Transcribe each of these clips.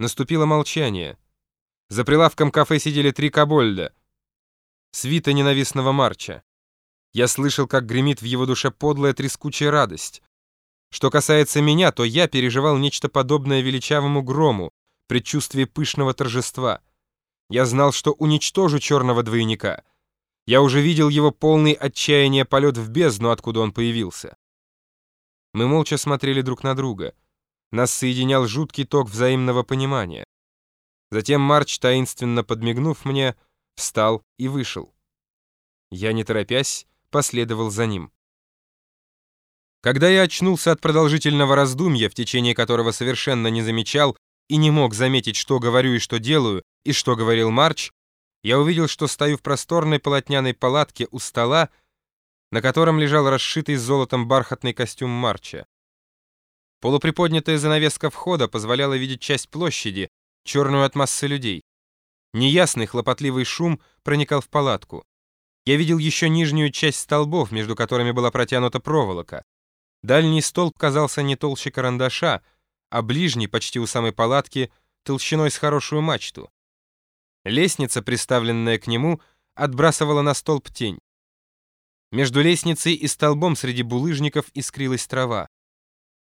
Наступило молчание. За прилавком кафе сидели три кобольда. Свита ненавистного Марча. Я слышал, как гремит в его душе подлая трескучая радость. Что касается меня, то я переживал нечто подобное величавому грому, предчувствие пышного торжества. Я знал, что уничтожу черного двойника. Я уже видел его полный отчаяния полет в бездну, откуда он появился. Мы молча смотрели друг на друга. Нас соединял жуткий ток взаимного понимания. Затем Марч, таинственно подмигнув мне, встал и вышел. Я, не торопясь, последовал за ним. Когда я очнулся от продолжительного раздумья, в течение которого совершенно не замечал и не мог заметить, что говорю и что делаю, и что говорил Марч, я увидел, что стою в просторной полотняной палатке у стола, на котором лежал расшитый золотом бархатный костюм Марча. Полуприподнятая занавеска входа позволяла видеть часть площади, черную от массы людей. Неясный хлопотливый шум проникал в палатку. Я видел еще нижнюю часть столбов, между которыми была протянута проволока. Дальний столб казался не толще карандаша, а ближний, почти у самой палатки, толщиной с хорошую мачту. Лестница, приставленная к нему, отбрасывала на столб тень. Между лестницей и столбом среди булыжников искрилась трава.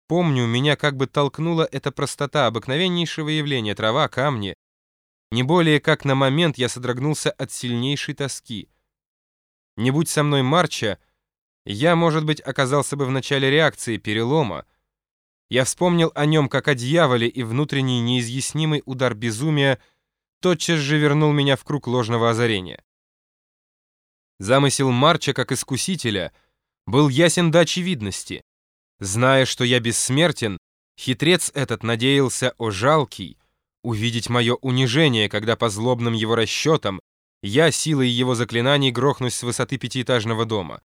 Помню, меня как бы толкнула эта простота обыкновеннейшего явления трава, камни. Не более как на момент я содрогнулся от сильнейшей тоски. Не будь со мной Марча, я, может быть, оказался бы в начале реакции, перелома. Я вспомнил о нем как о дьяволе, и внутренний неизъяснимый удар безумия тотчас же вернул меня в круг ложного озарения. Замысел Марча как искусителя был ясен до очевидности. Зная, что я бессмертен, хитрец этот надеялся, о жалкий, увидеть мое унижение, когда по злобным его расчетам я силой его заклинаний грохнусь с высоты пятиэтажного дома.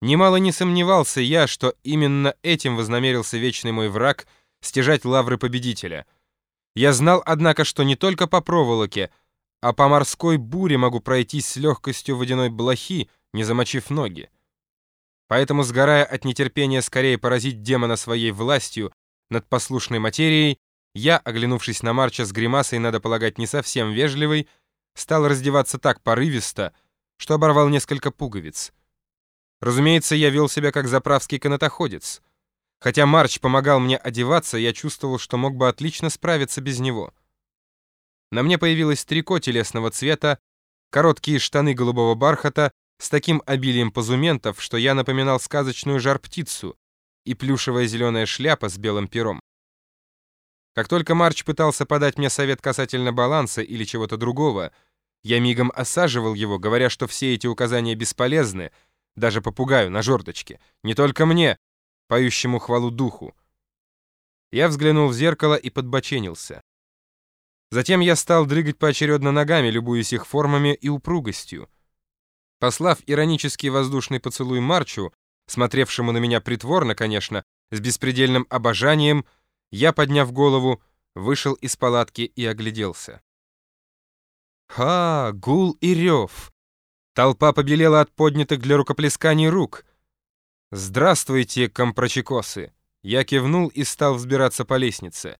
Немало не сомневался я, что именно этим вознамерился вечный мой враг стяжать лавры победителя. Я знал, однако, что не только по проволоке, а по морской буре могу пройтись с легкостью водяной блохи, не замочив ноги. Поэтому, сгорая от нетерпения скорее поразить демона своей властью над послушной материей, я, оглянувшись на Марча с гримасой, надо полагать, не совсем вежливой, стал раздеваться так порывисто, что оборвал несколько пуговиц. Разумеется, я вел себя как заправский канатоходец. Хотя Марч помогал мне одеваться, я чувствовал, что мог бы отлично справиться без него. На мне появилось трико телесного цвета, короткие штаны голубого бархата с таким обилием позументов, что я напоминал сказочную жар-птицу, и плюшевая зеленая шляпа с белым пером. Как только Марч пытался подать мне совет касательно баланса или чего-то другого, я мигом осаживал его, говоря, что все эти указания бесполезны, даже попугаю на жердочке, не только мне, поющему хвалу духу. Я взглянул в зеркало и подбоченился. Затем я стал дрыгать поочередно ногами, любуясь их формами и упругостью. Послав иронический воздушный поцелуй Марчу, смотревшему на меня притворно, конечно, с беспредельным обожанием, я, подняв голову, вышел из палатки и огляделся. Ха, гул и рев! Толпа побелела от поднятых для рукоплесканий рук. «Здравствуйте, компрочекосы!» Я кивнул и стал взбираться по лестнице.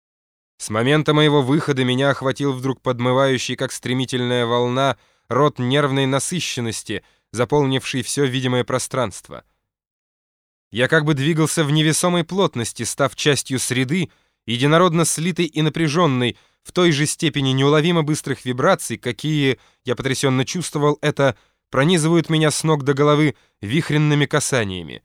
С момента моего выхода меня охватил вдруг подмывающий, как стремительная волна, рот нервной насыщенности, заполнивший все видимое пространство. Я как бы двигался в невесомой плотности, став частью среды, единородно слитой и напряженной, в той же степени неуловимо быстрых вибраций, какие, я потрясенно чувствовал это, пронизывают меня с ног до головы вихренными касаниями.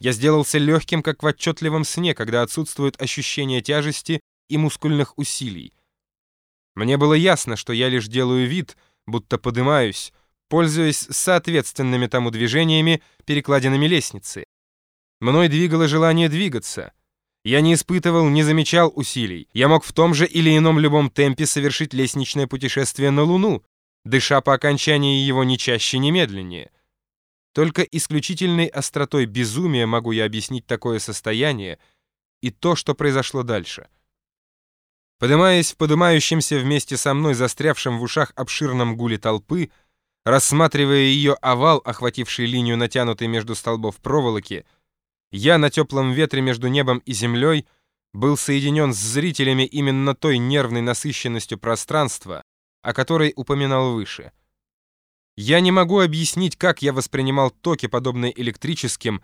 Я сделался легким, как в отчетливом сне, когда отсутствует ощущение тяжести и мускульных усилий. Мне было ясно, что я лишь делаю вид, будто подымаюсь, пользуясь соответственными тому движениями, перекладинами лестницы. Мной двигало желание двигаться. Я не испытывал, не замечал усилий. Я мог в том же или ином любом темпе совершить лестничное путешествие на Луну, дыша по окончании его ни чаще, ни медленнее. Только исключительной остротой безумия могу я объяснить такое состояние и то, что произошло дальше. Подымаясь в подымающемся вместе со мной застрявшем в ушах обширном гуле толпы, рассматривая ее овал, охвативший линию натянутой между столбов проволоки, я на теплом ветре между небом и землей был соединен с зрителями именно той нервной насыщенностью пространства, о которой упоминал выше. Я не могу объяснить, как я воспринимал токи, подобные электрическим,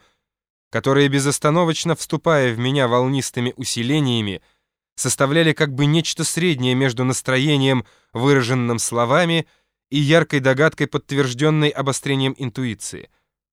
которые, безостановочно вступая в меня волнистыми усилениями, составляли как бы нечто среднее между настроением, выраженным словами, и яркой догадкой, подтвержденной обострением интуиции —